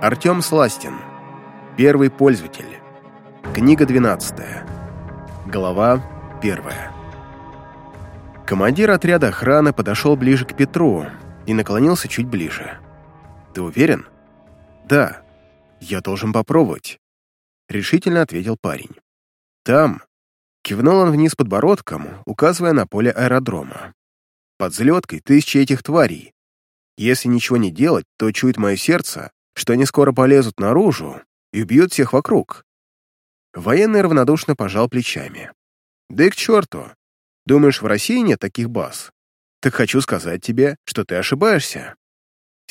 Артем Сластин. Первый пользователь. Книга 12. Глава 1. Командир отряда охраны подошел ближе к Петру и наклонился чуть ближе. «Ты уверен?» «Да. Я должен попробовать», — решительно ответил парень. «Там», — кивнул он вниз подбородком, указывая на поле аэродрома. «Под взлеткой тысячи этих тварей. Если ничего не делать, то чует мое сердце, что они скоро полезут наружу и убьют всех вокруг». Военный равнодушно пожал плечами. «Да и к черту! Думаешь, в России нет таких баз? Так хочу сказать тебе, что ты ошибаешься.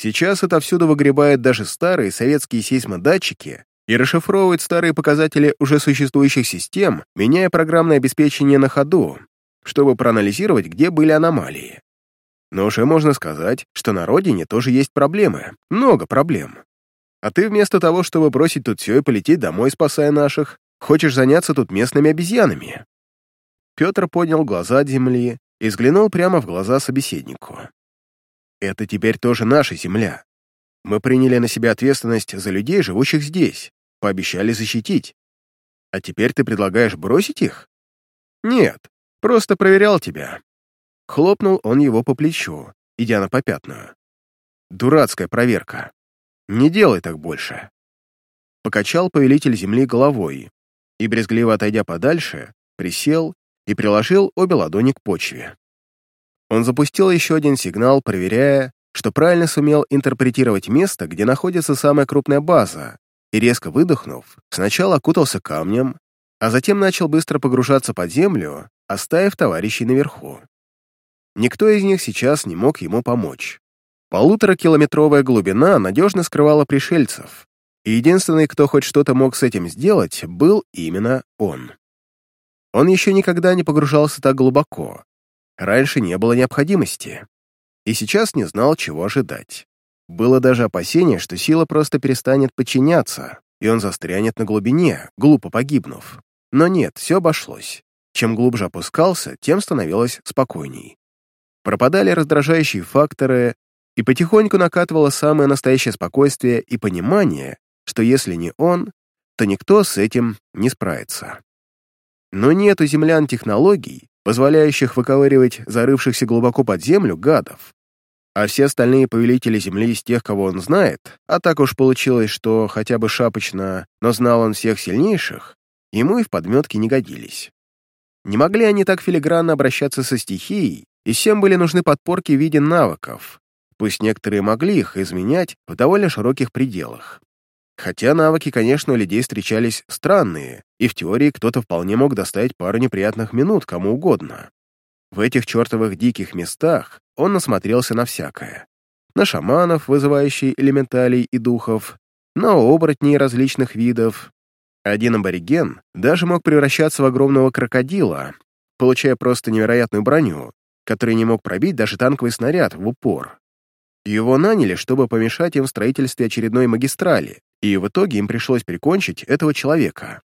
Сейчас отовсюду выгребают даже старые советские сейсмодатчики и расшифровывают старые показатели уже существующих систем, меняя программное обеспечение на ходу, чтобы проанализировать, где были аномалии. Но уже можно сказать, что на родине тоже есть проблемы, много проблем. А ты вместо того, чтобы бросить тут все и полететь домой, спасая наших, хочешь заняться тут местными обезьянами. Петр поднял глаза от земли и взглянул прямо в глаза собеседнику. «Это теперь тоже наша земля. Мы приняли на себя ответственность за людей, живущих здесь, пообещали защитить. А теперь ты предлагаешь бросить их? Нет, просто проверял тебя». Хлопнул он его по плечу, идя на попятную. «Дурацкая проверка. Не делай так больше». Покачал повелитель земли головой и, брезгливо отойдя подальше, присел и приложил обе ладони к почве. Он запустил еще один сигнал, проверяя, что правильно сумел интерпретировать место, где находится самая крупная база, и, резко выдохнув, сначала окутался камнем, а затем начал быстро погружаться под землю, оставив товарищей наверху. Никто из них сейчас не мог ему помочь. Полуторакилометровая глубина надежно скрывала пришельцев, и единственный, кто хоть что-то мог с этим сделать, был именно он. Он еще никогда не погружался так глубоко. Раньше не было необходимости. И сейчас не знал, чего ожидать. Было даже опасение, что сила просто перестанет подчиняться, и он застрянет на глубине, глупо погибнув. Но нет, все обошлось. Чем глубже опускался, тем становилось спокойней. Пропадали раздражающие факторы, и потихоньку накатывало самое настоящее спокойствие и понимание, что если не он, то никто с этим не справится. Но нет у землян технологий, позволяющих выковыривать зарывшихся глубоко под землю гадов. А все остальные повелители Земли из тех, кого он знает, а так уж получилось, что хотя бы шапочно, но знал он всех сильнейших, ему и в подметке не годились. Не могли они так филигранно обращаться со стихией, и всем были нужны подпорки в виде навыков, пусть некоторые могли их изменять в довольно широких пределах. Хотя навыки, конечно, у людей встречались странные, и в теории кто-то вполне мог доставить пару неприятных минут кому угодно. В этих чертовых диких местах он насмотрелся на всякое. На шаманов, вызывающих элементалей и духов, на оборотней различных видов. Один абориген даже мог превращаться в огромного крокодила, получая просто невероятную броню, который не мог пробить даже танковый снаряд в упор. Его наняли, чтобы помешать им в строительстве очередной магистрали, и в итоге им пришлось прикончить этого человека.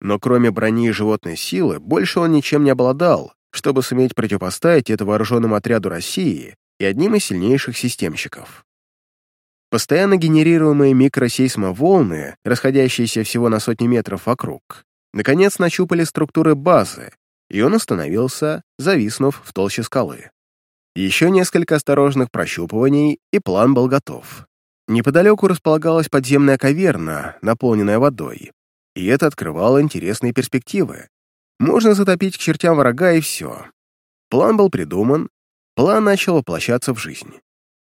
Но кроме брони и животной силы, больше он ничем не обладал, чтобы суметь противопоставить это вооруженному отряду России и одним из сильнейших системщиков. Постоянно генерируемые микросейсмоволны, расходящиеся всего на сотни метров вокруг, наконец нащупали структуры базы, и он остановился, зависнув в толще скалы. Еще несколько осторожных прощупываний, и план был готов. Неподалеку располагалась подземная каверна, наполненная водой, и это открывало интересные перспективы. Можно затопить к чертям врага и все. План был придуман, план начал воплощаться в жизнь.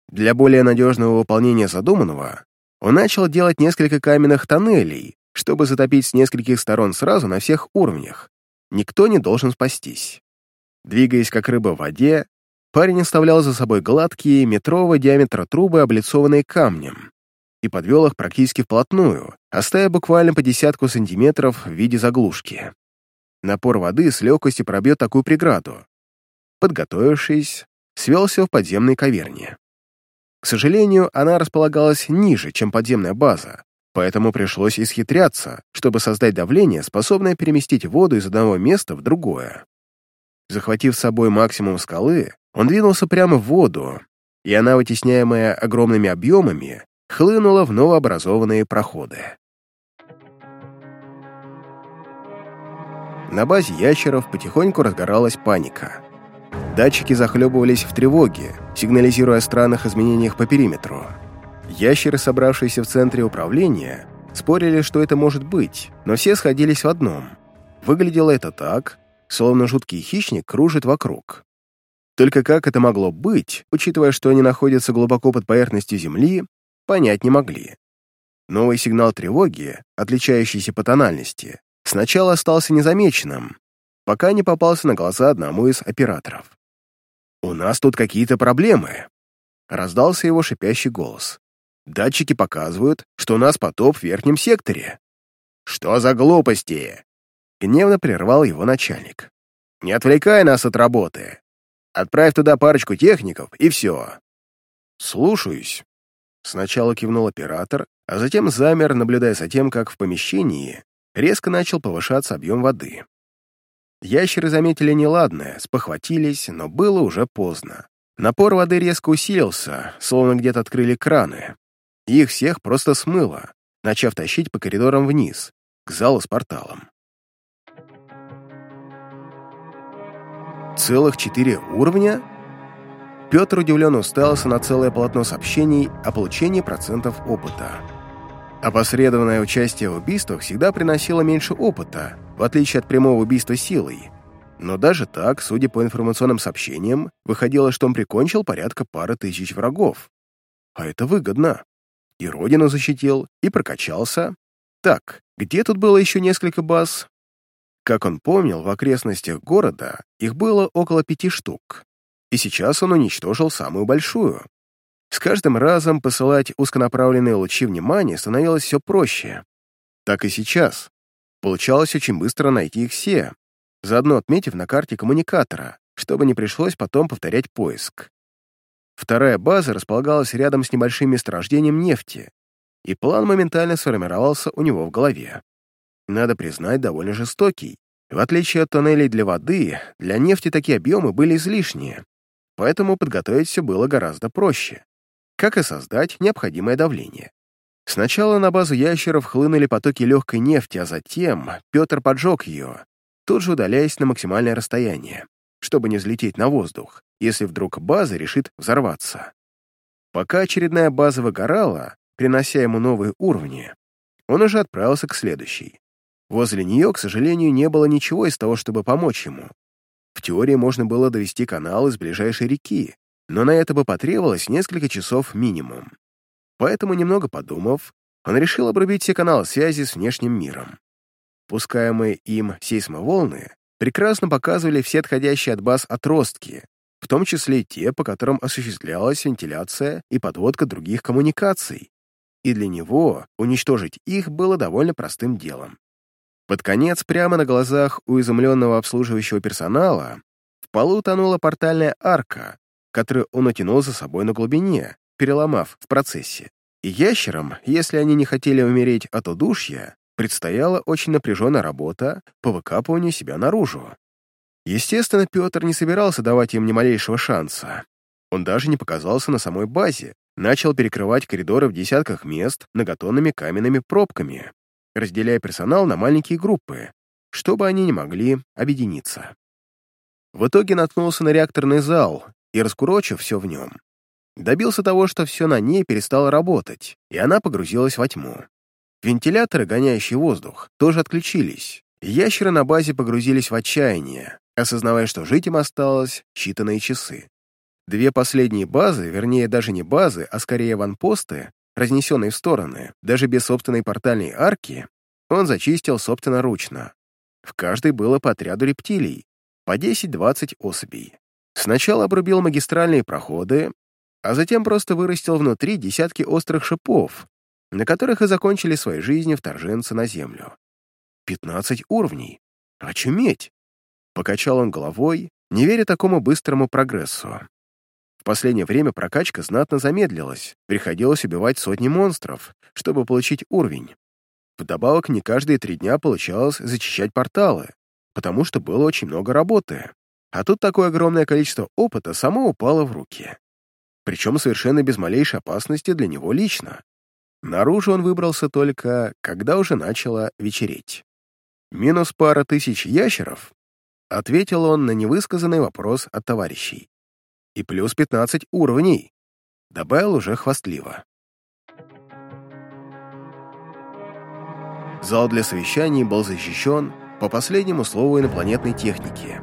Для более надежного выполнения задуманного он начал делать несколько каменных тоннелей, чтобы затопить с нескольких сторон сразу на всех уровнях. Никто не должен спастись. Двигаясь как рыба в воде, Парень оставлял за собой гладкие, метрового диаметра трубы, облицованные камнем, и подвел их практически вплотную, оставив буквально по десятку сантиметров в виде заглушки. Напор воды с легкостью пробьет такую преграду. Подготовившись, свелся в подземной каверне. К сожалению, она располагалась ниже, чем подземная база, поэтому пришлось исхитряться, чтобы создать давление, способное переместить воду из одного места в другое. Захватив с собой максимум скалы, он двинулся прямо в воду, и она, вытесняемая огромными объемами, хлынула в новообразованные проходы. На базе ящеров потихоньку разгоралась паника. Датчики захлебывались в тревоге, сигнализируя о странных изменениях по периметру. Ящеры, собравшиеся в центре управления, спорили, что это может быть, но все сходились в одном. Выглядело это так, словно жуткий хищник кружит вокруг. Только как это могло быть, учитывая, что они находятся глубоко под поверхностью Земли, понять не могли. Новый сигнал тревоги, отличающийся по тональности, сначала остался незамеченным, пока не попался на глаза одному из операторов. «У нас тут какие-то проблемы», — раздался его шипящий голос. «Датчики показывают, что у нас потоп в верхнем секторе». «Что за глупости?» — гневно прервал его начальник. «Не отвлекай нас от работы. Отправь туда парочку техников, и все». «Слушаюсь». Сначала кивнул оператор, а затем замер, наблюдая за тем, как в помещении резко начал повышаться объем воды. Ящеры заметили неладное, спохватились, но было уже поздно. Напор воды резко усилился, словно где-то открыли краны. их всех просто смыло, начав тащить по коридорам вниз, к залу с порталом. Целых четыре уровня? Петр удивленно уставился на целое полотно сообщений о получении процентов опыта. Опосредованное участие в убийствах всегда приносило меньше опыта, в отличие от прямого убийства силой. Но даже так, судя по информационным сообщениям, выходило, что он прикончил порядка пары тысяч врагов. А это выгодно. И родину защитил, и прокачался. Так, где тут было еще несколько баз? Как он помнил, в окрестностях города их было около пяти штук. И сейчас он уничтожил самую большую, с каждым разом посылать узконаправленные лучи внимания становилось все проще. Так и сейчас. Получалось очень быстро найти их все, заодно отметив на карте коммуникатора, чтобы не пришлось потом повторять поиск. Вторая база располагалась рядом с небольшим месторождением нефти, и план моментально сформировался у него в голове. Надо признать, довольно жестокий. В отличие от тоннелей для воды, для нефти такие объемы были излишние, поэтому подготовить все было гораздо проще как и создать необходимое давление. Сначала на базу ящеров хлынули потоки легкой нефти, а затем Петр поджег ее, тут же удаляясь на максимальное расстояние, чтобы не взлететь на воздух, если вдруг база решит взорваться. Пока очередная база выгорала, принося ему новые уровни, он уже отправился к следующей. Возле нее, к сожалению, не было ничего из того, чтобы помочь ему. В теории можно было довести канал из ближайшей реки, но на это бы потребовалось несколько часов минимум. Поэтому, немного подумав, он решил обрубить все каналы связи с внешним миром. Пускаемые им сейсмоволны прекрасно показывали все отходящие от баз отростки, в том числе те, по которым осуществлялась вентиляция и подводка других коммуникаций, и для него уничтожить их было довольно простым делом. Под конец, прямо на глазах у изумленного обслуживающего персонала, в полу тонула портальная арка, который он натянул за собой на глубине, переломав в процессе. И ящерам, если они не хотели умереть от удушья, предстояла очень напряженная работа по выкапыванию себя наружу. Естественно, Петр не собирался давать им ни малейшего шанса. Он даже не показался на самой базе, начал перекрывать коридоры в десятках мест многотонными каменными пробками, разделяя персонал на маленькие группы, чтобы они не могли объединиться. В итоге наткнулся на реакторный зал, и, раскурочив все в нем, добился того, что все на ней перестало работать, и она погрузилась во тьму. Вентиляторы, гоняющие воздух, тоже отключились, ящеры на базе погрузились в отчаяние, осознавая, что жить им осталось считанные часы. Две последние базы, вернее, даже не базы, а скорее ванпосты, разнесенные в стороны, даже без собственной портальной арки, он зачистил собственноручно. В каждой было по отряду рептилий, по 10-20 особей. Сначала обрубил магистральные проходы, а затем просто вырастил внутри десятки острых шипов, на которых и закончили свои жизни вторженцы на Землю. Пятнадцать уровней. Очуметь! Покачал он головой, не веря такому быстрому прогрессу. Последнее время прокачка знатно замедлилась, приходилось убивать сотни монстров, чтобы получить уровень. Вдобавок, не каждые три дня получалось зачищать порталы, потому что было очень много работы. А тут такое огромное количество опыта само упало в руки. Причем совершенно без малейшей опасности для него лично. Наружу он выбрался только, когда уже начало вечереть. «Минус пара тысяч ящеров?» — ответил он на невысказанный вопрос от товарищей. «И плюс пятнадцать уровней», — добавил уже хвастливо. Зал для совещаний был защищен по последнему слову инопланетной техники.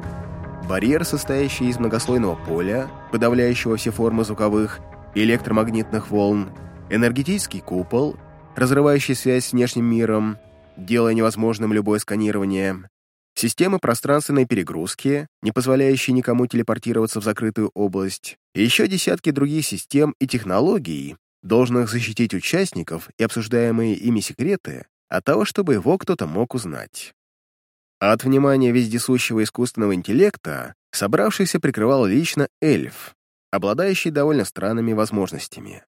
Барьер, состоящий из многослойного поля, подавляющего все формы звуковых и электромагнитных волн, энергетический купол, разрывающий связь с внешним миром, делая невозможным любое сканирование, системы пространственной перегрузки, не позволяющие никому телепортироваться в закрытую область, и еще десятки других систем и технологий, должных защитить участников и обсуждаемые ими секреты от того, чтобы его кто-то мог узнать. От внимания вездесущего искусственного интеллекта собравшийся прикрывал лично эльф, обладающий довольно странными возможностями.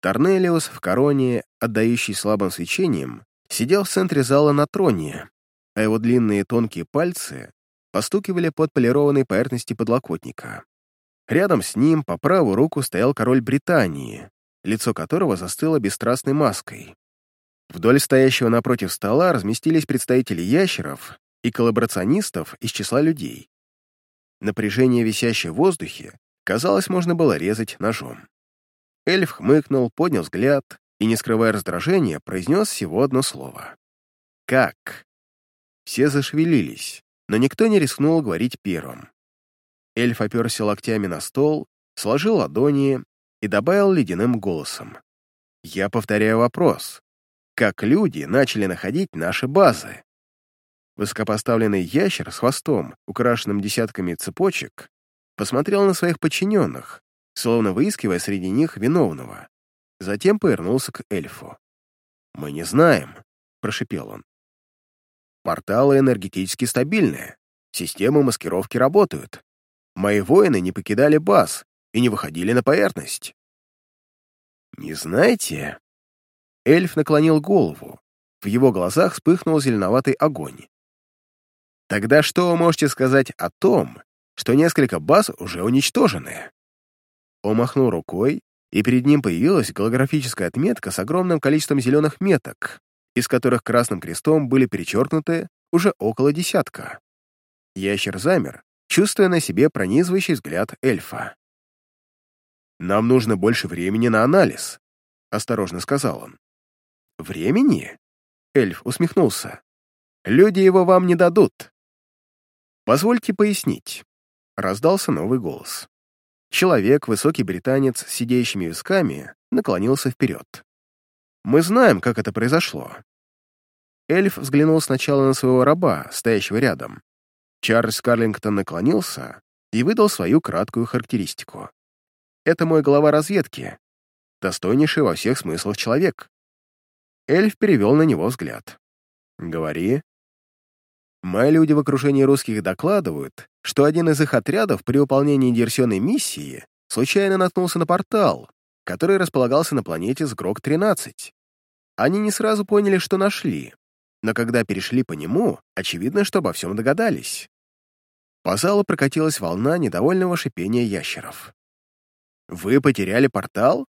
Торнелиус в короне, отдающий слабым свечением, сидел в центре зала на троне, а его длинные тонкие пальцы постукивали под полированной поверхности подлокотника. Рядом с ним по правую руку стоял король Британии, лицо которого застыло бесстрастной маской. Вдоль стоящего напротив стола разместились представители ящеров и коллаборационистов из числа людей. Напряжение, висящее в воздухе, казалось, можно было резать ножом. Эльф хмыкнул, поднял взгляд и, не скрывая раздражения, произнес всего одно слово. «Как?». Все зашевелились, но никто не рискнул говорить первым. Эльф оперся локтями на стол, сложил ладони и добавил ледяным голосом. «Я повторяю вопрос как люди начали находить наши базы. Высокопоставленный ящер с хвостом, украшенным десятками цепочек, посмотрел на своих подчиненных, словно выискивая среди них виновного. Затем повернулся к эльфу. «Мы не знаем», — прошипел он. «Порталы энергетически стабильные, системы маскировки работают. Мои воины не покидали баз и не выходили на поверхность». «Не знаете?» Эльф наклонил голову. В его глазах вспыхнул зеленоватый огонь. «Тогда что вы можете сказать о том, что несколько баз уже уничтожены?» Он махнул рукой, и перед ним появилась голографическая отметка с огромным количеством зеленых меток, из которых красным крестом были перечеркнуты уже около десятка. Ящер замер, чувствуя на себе пронизывающий взгляд эльфа. «Нам нужно больше времени на анализ», — осторожно сказал он. «Времени?» Эльф усмехнулся. «Люди его вам не дадут». «Позвольте пояснить», — раздался новый голос. Человек, высокий британец с сидящими висками, наклонился вперед. «Мы знаем, как это произошло». Эльф взглянул сначала на своего раба, стоящего рядом. Чарльз Карлингтон наклонился и выдал свою краткую характеристику. «Это мой глава разведки, достойнейший во всех смыслах человек. Эльф перевел на него взгляд. «Говори». Мои люди в окружении русских докладывают, что один из их отрядов при выполнении диверсионной миссии случайно наткнулся на портал, который располагался на планете Сгрок-13. Они не сразу поняли, что нашли, но когда перешли по нему, очевидно, что обо всем догадались. По залу прокатилась волна недовольного шипения ящеров. «Вы потеряли портал?»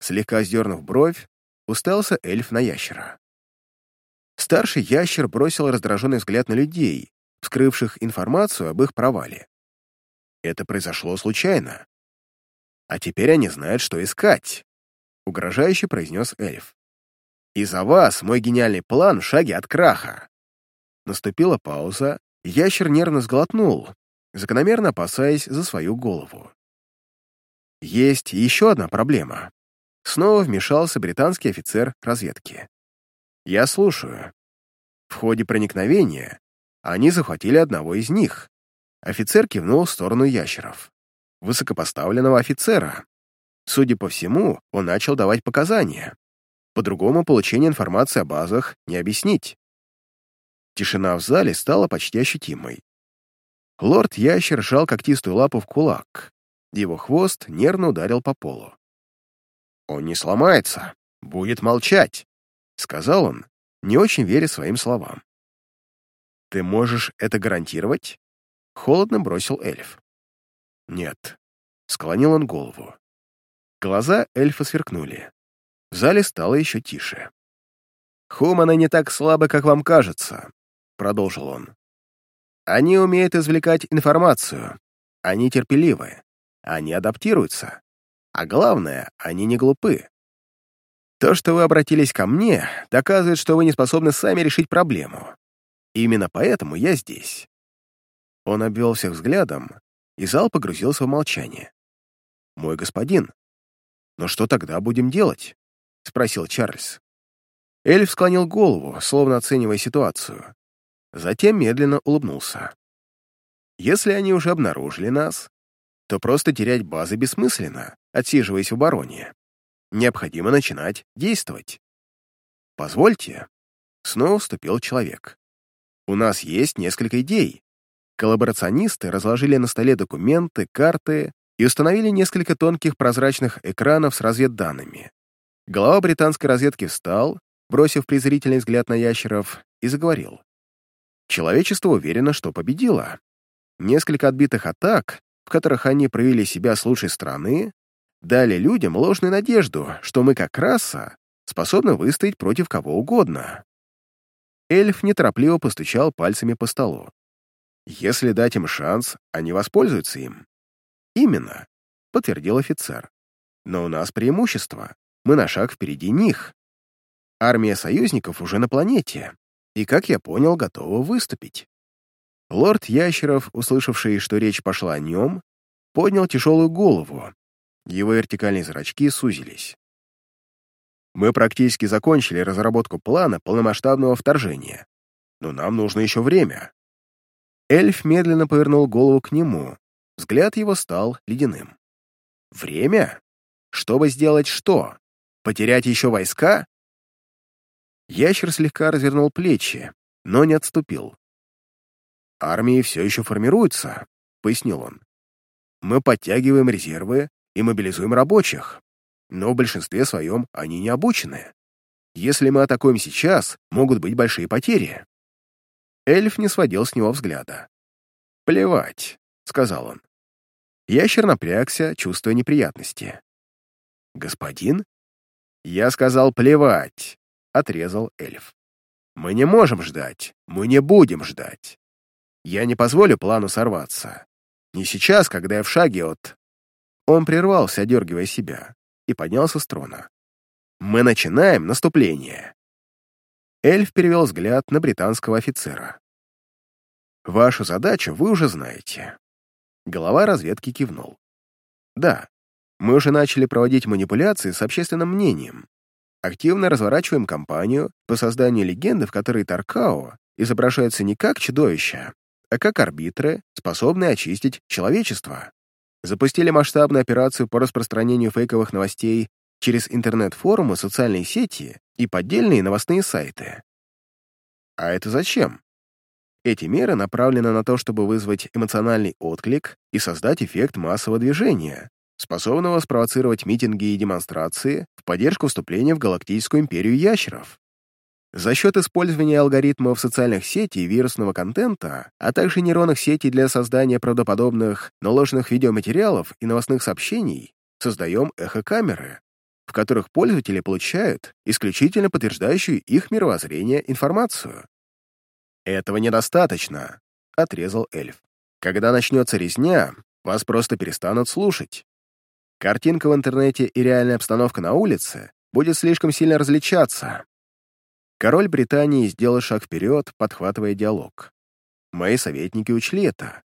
Слегка сдернув бровь, уставился эльф на ящера. Старший ящер бросил раздраженный взгляд на людей, вскрывших информацию об их провале. Это произошло случайно. А теперь они знают, что искать, — угрожающе произнес эльф. «Из-за вас мой гениальный план в шаге от краха». Наступила пауза, ящер нервно сглотнул, закономерно опасаясь за свою голову. Есть еще одна проблема. Снова вмешался британский офицер разведки. «Я слушаю. В ходе проникновения они захватили одного из них». Офицер кивнул в сторону ящеров. Высокопоставленного офицера. Судя по всему, он начал давать показания. По-другому получение информации о базах не объяснить. Тишина в зале стала почти ощутимой. Лорд-ящер сжал когтистую лапу в кулак. Его хвост нервно ударил по полу. «Он не сломается, будет молчать», — сказал он, не очень веря своим словам. «Ты можешь это гарантировать?» — холодно бросил эльф. «Нет», — склонил он голову. Глаза эльфа сверкнули. В зале стало еще тише. «Хуманы не так слабы, как вам кажется», — продолжил он. «Они умеют извлекать информацию. Они терпеливы. Они адаптируются. А главное, они не глупы. То, что вы обратились ко мне, доказывает, что вы не способны сами решить проблему. Именно поэтому я здесь». Он обвел всех взглядом, и зал погрузился в молчание. «Мой господин, но что тогда будем делать?» — спросил Чарльз. Эльф склонил голову, словно оценивая ситуацию. Затем медленно улыбнулся. «Если они уже обнаружили нас, то просто терять базы бессмысленно, отсиживаясь в обороне. Необходимо начинать действовать. Позвольте, снова вступил человек. У нас есть несколько идей. Коллаборационисты разложили на столе документы, карты и установили несколько тонких прозрачных экранов с разведданными. Глава британской разведки встал, бросив презрительный взгляд на ящеров, и заговорил. Человечество уверено, что победило. Несколько отбитых атак, в которых они проявили себя с лучшей стороны, дали людям ложную надежду, что мы как раса способны выстоять против кого угодно. Эльф неторопливо постучал пальцами по столу. Если дать им шанс, они воспользуются им. Именно, подтвердил офицер. Но у нас преимущество. Мы на шаг впереди них. Армия союзников уже на планете, и, как я понял, готова выступить. Лорд Ящеров, услышавший, что речь пошла о нем, поднял тяжелую голову. Его вертикальные зрачки сузились. Мы практически закончили разработку плана полномасштабного вторжения. Но нам нужно еще время. Эльф медленно повернул голову к нему. Взгляд его стал ледяным. Время? Чтобы сделать что? Потерять еще войска? Ящер слегка развернул плечи, но не отступил. «Армии все еще формируются», — пояснил он. «Мы подтягиваем резервы и мобилизуем рабочих, но в большинстве своем они не обучены. Если мы атакуем сейчас, могут быть большие потери». Эльф не сводил с него взгляда. «Плевать», — сказал он. Ящер напрягся, чувствуя неприятности. «Господин?» «Я сказал плевать», — отрезал эльф. «Мы не можем ждать, мы не будем ждать. Я не позволю плану сорваться. Не сейчас, когда я в шаге от...» Он прервался, одергивая себя, и поднялся с трона. «Мы начинаем наступление!» Эльф перевел взгляд на британского офицера. «Вашу задачу вы уже знаете». Голова разведки кивнул. «Да, мы уже начали проводить манипуляции с общественным мнением. Активно разворачиваем кампанию по созданию легенды, в которой Таркао изображается не как чудовище, а как арбитры, способные очистить человечество. Запустили масштабную операцию по распространению фейковых новостей через интернет-форумы, социальные сети и поддельные новостные сайты. А это зачем? Эти меры направлены на то, чтобы вызвать эмоциональный отклик и создать эффект массового движения, способного спровоцировать митинги и демонстрации в поддержку вступления в Галактическую империю ящеров. За счет использования алгоритмов социальных сетей вирусного контента, а также нейронных сетей для создания правдоподобных, но ложных видеоматериалов и новостных сообщений, создаем эхокамеры, в которых пользователи получают исключительно подтверждающую их мировоззрение информацию. «Этого недостаточно», — отрезал эльф. «Когда начнется резня, вас просто перестанут слушать. Картинка в интернете и реальная обстановка на улице будет слишком сильно различаться, Король Британии сделал шаг вперед, подхватывая диалог. Мои советники учли это.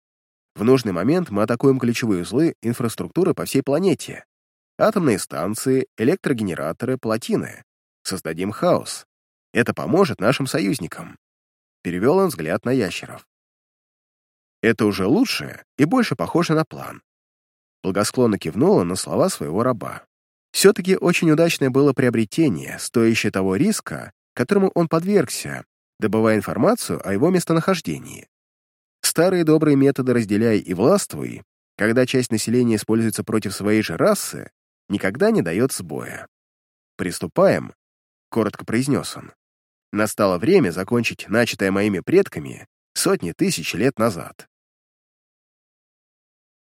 В нужный момент мы атакуем ключевые узлы инфраструктуры по всей планете. Атомные станции, электрогенераторы, плотины. Создадим хаос. Это поможет нашим союзникам. Перевел он взгляд на ящеров. Это уже лучше и больше похоже на план. Благосклонно кивнула на слова своего раба. Все-таки очень удачное было приобретение, стоящее того риска, которому он подвергся, добывая информацию о его местонахождении. Старые добрые методы «разделяй и властвуй», когда часть населения используется против своей же расы, никогда не дает сбоя. «Приступаем», — коротко произнес он. «Настало время закончить начатое моими предками сотни тысяч лет назад».